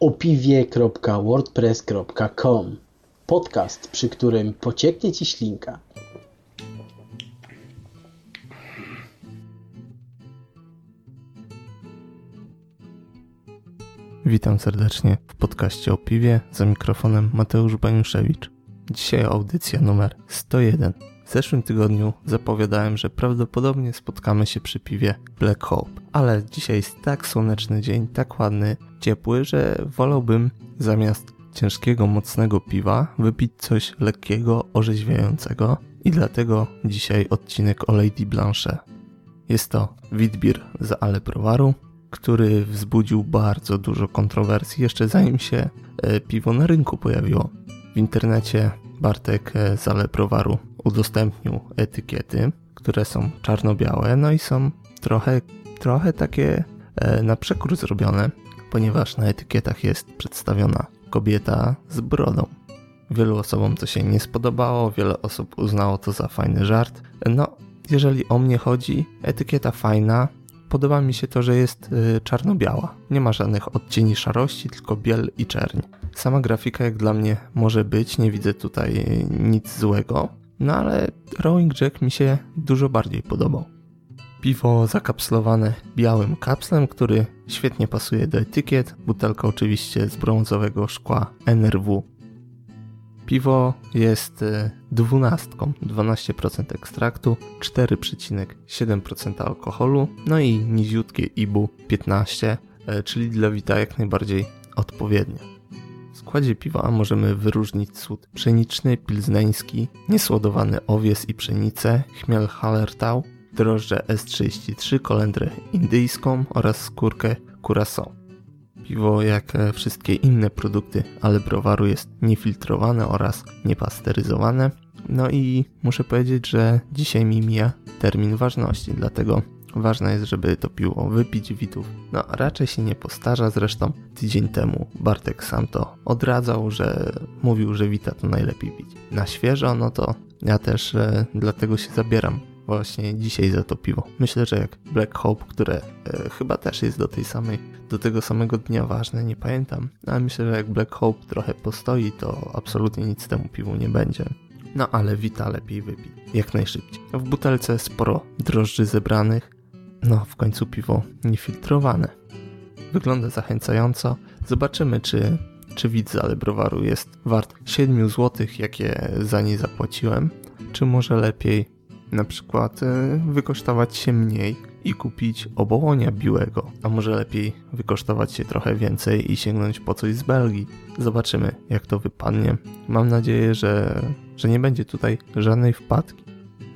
opiwie.wordpress.com Podcast, przy którym pocieknie Ci ślinka. Witam serdecznie w podcaście o piwie za mikrofonem Mateusz Baniuszewicz. Dzisiaj audycja numer 101. W zeszłym tygodniu zapowiadałem, że prawdopodobnie spotkamy się przy piwie Black Hope, ale dzisiaj jest tak słoneczny dzień, tak ładny, ciepły, że wolałbym zamiast ciężkiego, mocnego piwa wypić coś lekkiego, orzeźwiającego i dlatego dzisiaj odcinek o Lady Blanche. Jest to Witbier z Ale Browaru, który wzbudził bardzo dużo kontrowersji jeszcze zanim się e, piwo na rynku pojawiło. W internecie Bartek e, z udostępnił etykiety, które są czarno-białe, no i są trochę, trochę takie e, na przekór zrobione, ponieważ na etykietach jest przedstawiona kobieta z brodą. Wielu osobom to się nie spodobało, wiele osób uznało to za fajny żart. No, jeżeli o mnie chodzi, etykieta fajna. Podoba mi się to, że jest y, czarno-biała. Nie ma żadnych odcieni szarości, tylko biel i czerń. Sama grafika jak dla mnie może być, nie widzę tutaj nic złego. No ale Rowing Jack mi się dużo bardziej podobał. Piwo zakapslowane białym kapslem, który świetnie pasuje do etykiet. Butelka oczywiście z brązowego szkła NRW. Piwo jest e, dwunastką, 12% ekstraktu, 4,7% alkoholu, no i niziutkie IBU 15, e, czyli dla wita jak najbardziej odpowiednie. W składzie piwa możemy wyróżnić słód pszeniczny, pilzneński, niesłodowany owies i pszenicę, chmiel Hallertau, drożdże S33, kolendrę indyjską oraz skórkę Curaçao. Piwo, jak wszystkie inne produkty ale browaru, jest niefiltrowane oraz niepasteryzowane. No i muszę powiedzieć, że dzisiaj mi mija termin ważności, dlatego ważne jest, żeby to piwo wypić witów. No raczej się nie postarza, zresztą tydzień temu Bartek sam to odradzał, że mówił, że wita to najlepiej pić. Na świeżo, no to ja też e, dlatego się zabieram właśnie dzisiaj za to piwo. Myślę, że jak Black Hope, które e, chyba też jest do tej samej, do tego samego dnia ważne, nie pamiętam, ale myślę, że jak Black Hope trochę postoi, to absolutnie nic temu piwu nie będzie. No ale Wita lepiej wypić, jak najszybciej. W butelce sporo drożdży zebranych, no w końcu piwo niefiltrowane. Wygląda zachęcająco. Zobaczymy, czy, czy widz z browaru jest wart 7 zł, jakie za nie zapłaciłem, czy może lepiej na przykład e, wykosztować się mniej i kupić obołonia biłego, a może lepiej wykosztować się trochę więcej i sięgnąć po coś z Belgii. Zobaczymy, jak to wypadnie. Mam nadzieję, że, że nie będzie tutaj żadnej wpadki.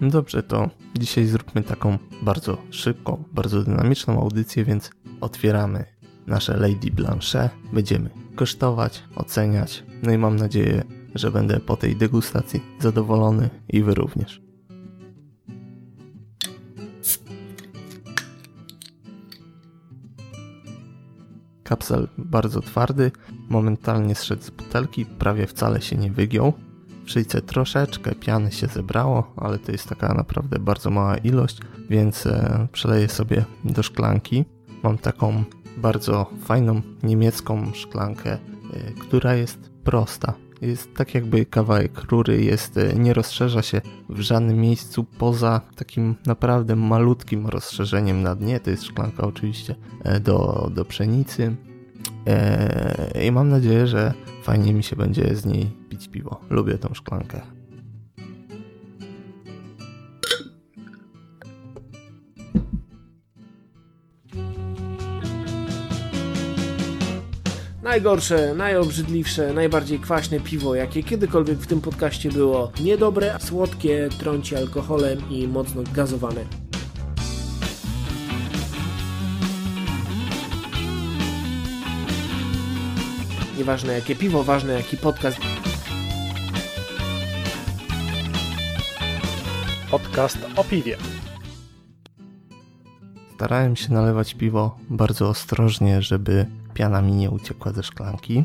Dobrze, to dzisiaj zróbmy taką bardzo szybką, bardzo dynamiczną audycję, więc otwieramy nasze Lady Blanche. Będziemy kosztować, oceniać, no i mam nadzieję, że będę po tej degustacji zadowolony i wy również. Kapsel bardzo twardy, momentalnie zszedł z butelki, prawie wcale się nie wygiął. W szyjce troszeczkę piany się zebrało, ale to jest taka naprawdę bardzo mała ilość, więc e, przeleję sobie do szklanki. Mam taką bardzo fajną niemiecką szklankę, e, która jest prosta. Jest tak jakby kawałek rury, jest, e, nie rozszerza się w żadnym miejscu poza takim naprawdę malutkim rozszerzeniem na dnie. To jest szklanka oczywiście do, do pszenicy. I mam nadzieję, że fajnie mi się będzie z niej pić piwo. Lubię tą szklankę. Najgorsze, najobrzydliwsze, najbardziej kwaśne piwo, jakie kiedykolwiek w tym podcaście było. Niedobre, słodkie, trąci alkoholem i mocno gazowane. Nieważne jakie piwo, ważne jaki podcast. Podcast o piwie. Starałem się nalewać piwo bardzo ostrożnie, żeby piana mi nie uciekła ze szklanki.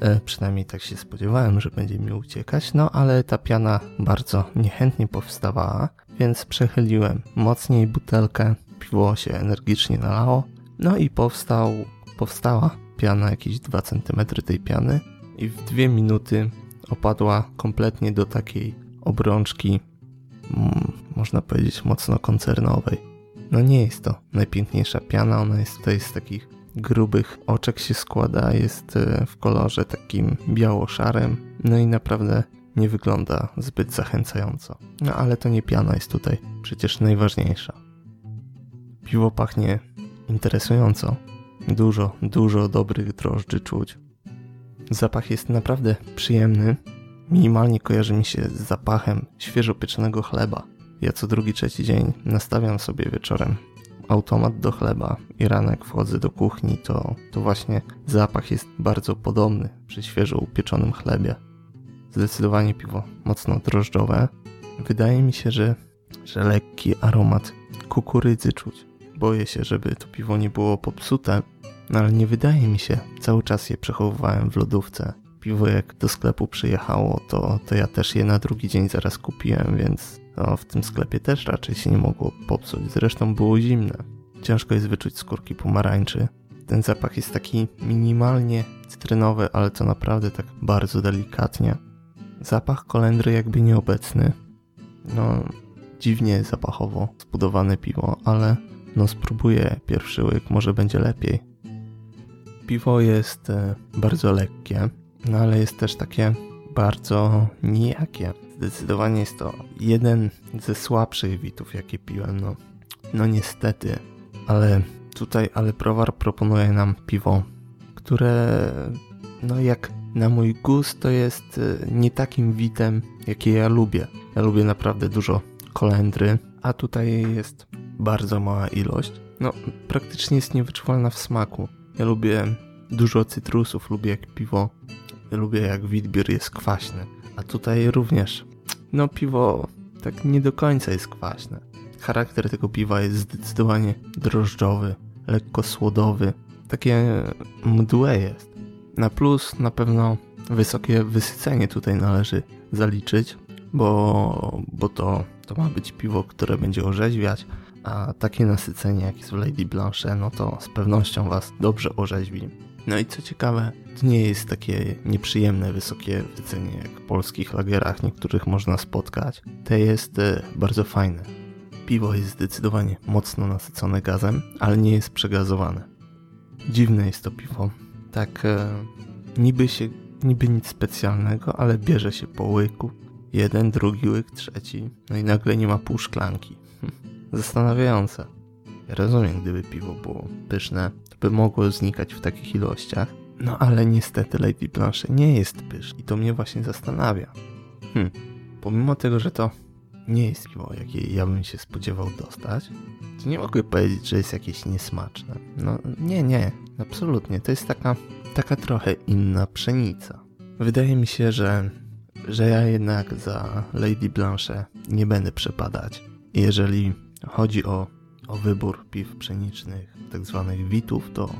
E, przynajmniej tak się spodziewałem, że będzie mi uciekać, no ale ta piana bardzo niechętnie powstawała, więc przechyliłem mocniej butelkę, piwo się energicznie nalało, no i powstał, powstała piana, jakieś 2 cm tej piany i w dwie minuty opadła kompletnie do takiej obrączki, mm, można powiedzieć, mocno koncernowej. No nie jest to najpiękniejsza piana, ona jest tutaj z takich grubych oczek się składa, jest e, w kolorze takim biało-szarym, no i naprawdę nie wygląda zbyt zachęcająco. No ale to nie piana jest tutaj przecież najważniejsza. Piwo pachnie interesująco. Dużo, dużo dobrych drożdży czuć. Zapach jest naprawdę przyjemny. Minimalnie kojarzy mi się z zapachem świeżo pieczonego chleba. Ja co drugi, trzeci dzień nastawiam sobie wieczorem automat do chleba i ranek wchodzę do kuchni, to, to właśnie zapach jest bardzo podobny przy świeżo upieczonym chlebie. Zdecydowanie piwo mocno drożdżowe. Wydaje mi się, że, że lekki aromat kukurydzy czuć. Boję się, żeby to piwo nie było popsute, no ale nie wydaje mi się. Cały czas je przechowywałem w lodówce. Piwo jak do sklepu przyjechało, to, to ja też je na drugi dzień zaraz kupiłem, więc no, w tym sklepie też raczej się nie mogło popsuć. Zresztą było zimne. Ciężko jest wyczuć skórki pomarańczy. Ten zapach jest taki minimalnie cytrynowy, ale to naprawdę tak bardzo delikatnie. Zapach kolendry jakby nieobecny. No, dziwnie zapachowo zbudowane piwo, ale no spróbuję pierwszy łyk, może będzie lepiej. Piwo jest e, bardzo lekkie, no ale jest też takie bardzo nijakie. Zdecydowanie jest to jeden ze słabszych witów, jakie piłem. No, no niestety, ale tutaj ale Prowar proponuje nam piwo, które no jak na mój gust to jest e, nie takim witem, jakie ja lubię. Ja lubię naprawdę dużo kolendry, a tutaj jest bardzo mała ilość. No, praktycznie jest niewyczuwalna w smaku. Ja lubię dużo cytrusów, lubię jak piwo, lubię jak witbier jest kwaśny. A tutaj również, no piwo tak nie do końca jest kwaśne. Charakter tego piwa jest zdecydowanie drożdżowy, lekko słodowy. Takie mdłe jest. Na plus na pewno wysokie wysycenie tutaj należy zaliczyć, bo, bo to, to ma być piwo, które będzie orzeźwiać, a takie nasycenie jak jest w Lady Blanche, no to z pewnością Was dobrze orzeźwi. No i co ciekawe, to nie jest takie nieprzyjemne wysokie wycenie jak w polskich lagerach niektórych można spotkać. Te jest e, bardzo fajne. Piwo jest zdecydowanie mocno nasycone gazem, ale nie jest przegazowane. Dziwne jest to piwo. Tak e, niby się, niby nic specjalnego, ale bierze się po łyku. Jeden, drugi łyk, trzeci. No i nagle nie ma pół szklanki. Zastanawiające. Ja rozumiem, gdyby piwo było pyszne, by mogło znikać w takich ilościach. No ale niestety Lady Blanche nie jest pyszne i to mnie właśnie zastanawia. Hm, pomimo tego, że to nie jest piwo, jakie ja bym się spodziewał dostać, to nie mogę powiedzieć, że jest jakieś niesmaczne. No nie, nie, absolutnie. To jest taka, taka trochę inna pszenica. Wydaje mi się, że, że ja jednak za Lady Blanche nie będę przepadać. Jeżeli chodzi o o wybór piw pszenicznych, tak zwanych witów, to,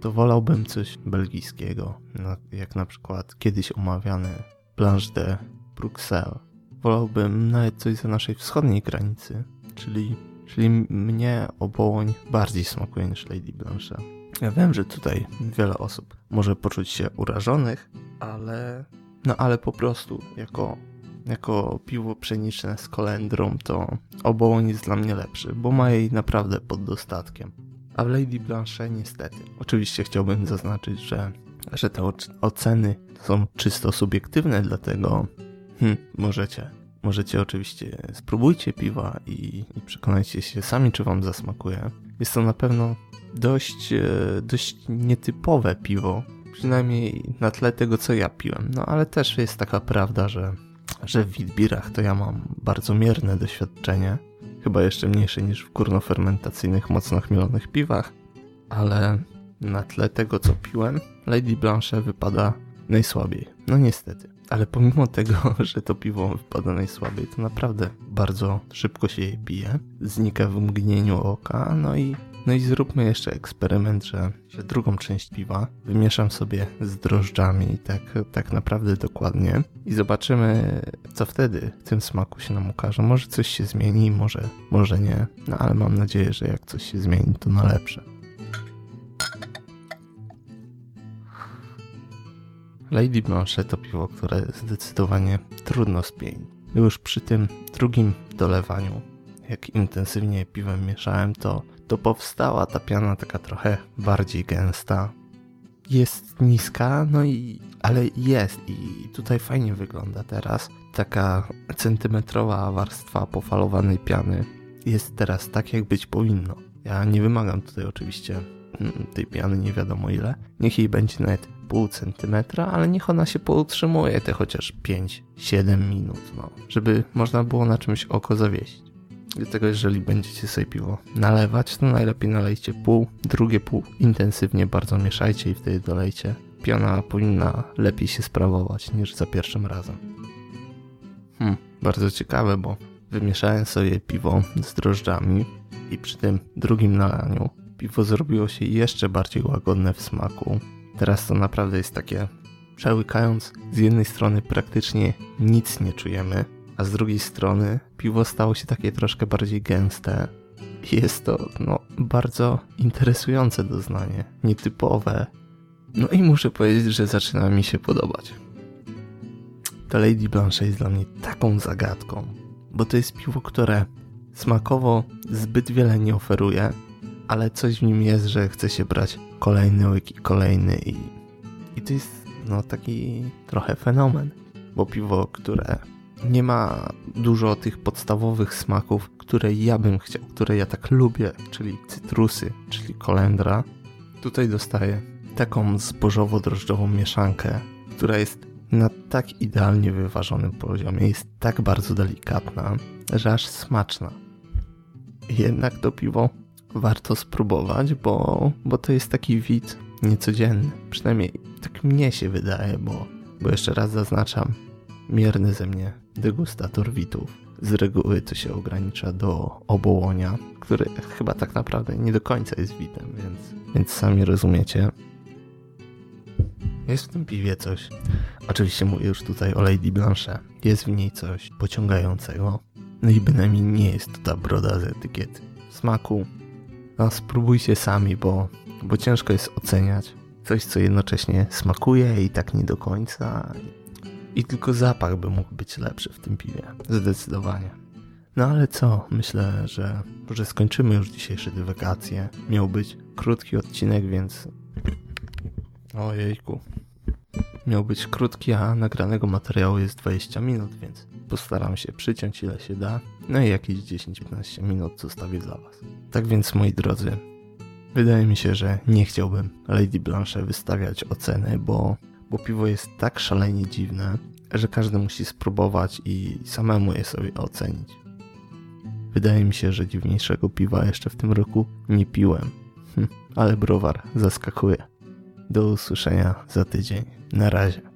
to wolałbym coś belgijskiego, jak na przykład kiedyś omawiany Blanche de Bruxelles. Wolałbym nawet coś za naszej wschodniej granicy, czyli, czyli mnie obołoń bardziej smakuje niż Lady Blanche. Ja wiem, że tutaj wiele osób może poczuć się urażonych, ale no ale po prostu jako jako piwo pszeniczne z kolendrą, to obołoń jest dla mnie lepszy, bo ma jej naprawdę pod dostatkiem. A w Lady Blanche niestety. Oczywiście chciałbym zaznaczyć, że, że te oceny są czysto subiektywne, dlatego hmm, możecie, możecie oczywiście spróbujcie piwa i, i przekonajcie się sami, czy wam zasmakuje. Jest to na pewno dość, e, dość nietypowe piwo, przynajmniej na tle tego, co ja piłem. No ale też jest taka prawda, że że w witbirach to ja mam bardzo mierne doświadczenie, chyba jeszcze mniejsze niż w górnofermentacyjnych, mocno chmielonych piwach, ale na tle tego, co piłem, Lady Blanche wypada najsłabiej. No niestety. Ale pomimo tego, że to piwo wypada najsłabiej, to naprawdę bardzo szybko się je pije. Znika w mgnieniu oka, no i no i zróbmy jeszcze eksperyment, że, drugą część piwa wymieszam sobie z drożdżami tak, tak naprawdę dokładnie i zobaczymy, co wtedy w tym smaku się nam ukaże. Może coś się zmieni, może, może nie, no ale mam nadzieję, że jak coś się zmieni, to na lepsze. Lady Blanche to piwo, które zdecydowanie trudno spień. Już przy tym drugim dolewaniu, jak intensywnie piwem mieszałem, to, to powstała ta piana taka trochę bardziej gęsta. Jest niska, no i ale jest i tutaj fajnie wygląda teraz. Taka centymetrowa warstwa pofalowanej piany jest teraz tak, jak być powinno. Ja nie wymagam tutaj oczywiście mm, tej piany nie wiadomo ile. Niech jej będzie nawet pół centymetra, ale niech ona się poutrzymuje te chociaż 5-7 minut, no, żeby można było na czymś oko zawiesić. Dlatego jeżeli będziecie sobie piwo nalewać, to najlepiej nalejcie pół, drugie pół intensywnie bardzo mieszajcie i wtedy dolejcie. Piana powinna lepiej się sprawować niż za pierwszym razem. Hmm, bardzo ciekawe, bo wymieszałem sobie piwo z drożdżami i przy tym drugim nalaniu piwo zrobiło się jeszcze bardziej łagodne w smaku. Teraz to naprawdę jest takie, przełykając, z jednej strony praktycznie nic nie czujemy, a z drugiej strony piwo stało się takie troszkę bardziej gęste. Jest to no, bardzo interesujące doznanie, nietypowe. No i muszę powiedzieć, że zaczyna mi się podobać. To Lady Blanche jest dla mnie taką zagadką, bo to jest piwo, które smakowo zbyt wiele nie oferuje, ale coś w nim jest, że chce się brać kolejny łyk i kolejny i, i to jest no taki trochę fenomen, bo piwo, które nie ma dużo tych podstawowych smaków, które ja bym chciał, które ja tak lubię, czyli cytrusy, czyli kolendra. Tutaj dostaję taką zbożowo-drożdżową mieszankę, która jest na tak idealnie wyważonym poziomie, jest tak bardzo delikatna, że aż smaczna. Jednak to piwo warto spróbować, bo, bo to jest taki wid niecodzienny. Przynajmniej tak mnie się wydaje, bo, bo jeszcze raz zaznaczam, mierny ze mnie degustator witów. Z reguły to się ogranicza do obołonia, który chyba tak naprawdę nie do końca jest witem, więc, więc sami rozumiecie. Jest w tym piwie coś. Oczywiście mówię już tutaj o Lady Blanche. Jest w niej coś pociągającego. No i bynajmniej nie jest to ta broda z etykiety. Smaku. No spróbujcie sami, bo, bo ciężko jest oceniać. Coś, co jednocześnie smakuje i tak nie do końca. I tylko zapach by mógł być lepszy w tym piwie. Zdecydowanie. No ale co? Myślę, że, że skończymy już dzisiejsze dywagacje. Miał być krótki odcinek, więc... Ojejku. Miał być krótki, a nagranego materiału jest 20 minut, więc postaram się przyciąć ile się da. No i jakieś 10-15 minut zostawię dla Was. Tak więc, moi drodzy, wydaje mi się, że nie chciałbym Lady Blanche wystawiać oceny, bo bo piwo jest tak szalenie dziwne, że każdy musi spróbować i samemu je sobie ocenić. Wydaje mi się, że dziwniejszego piwa jeszcze w tym roku nie piłem, hm, ale browar zaskakuje. Do usłyszenia za tydzień. Na razie.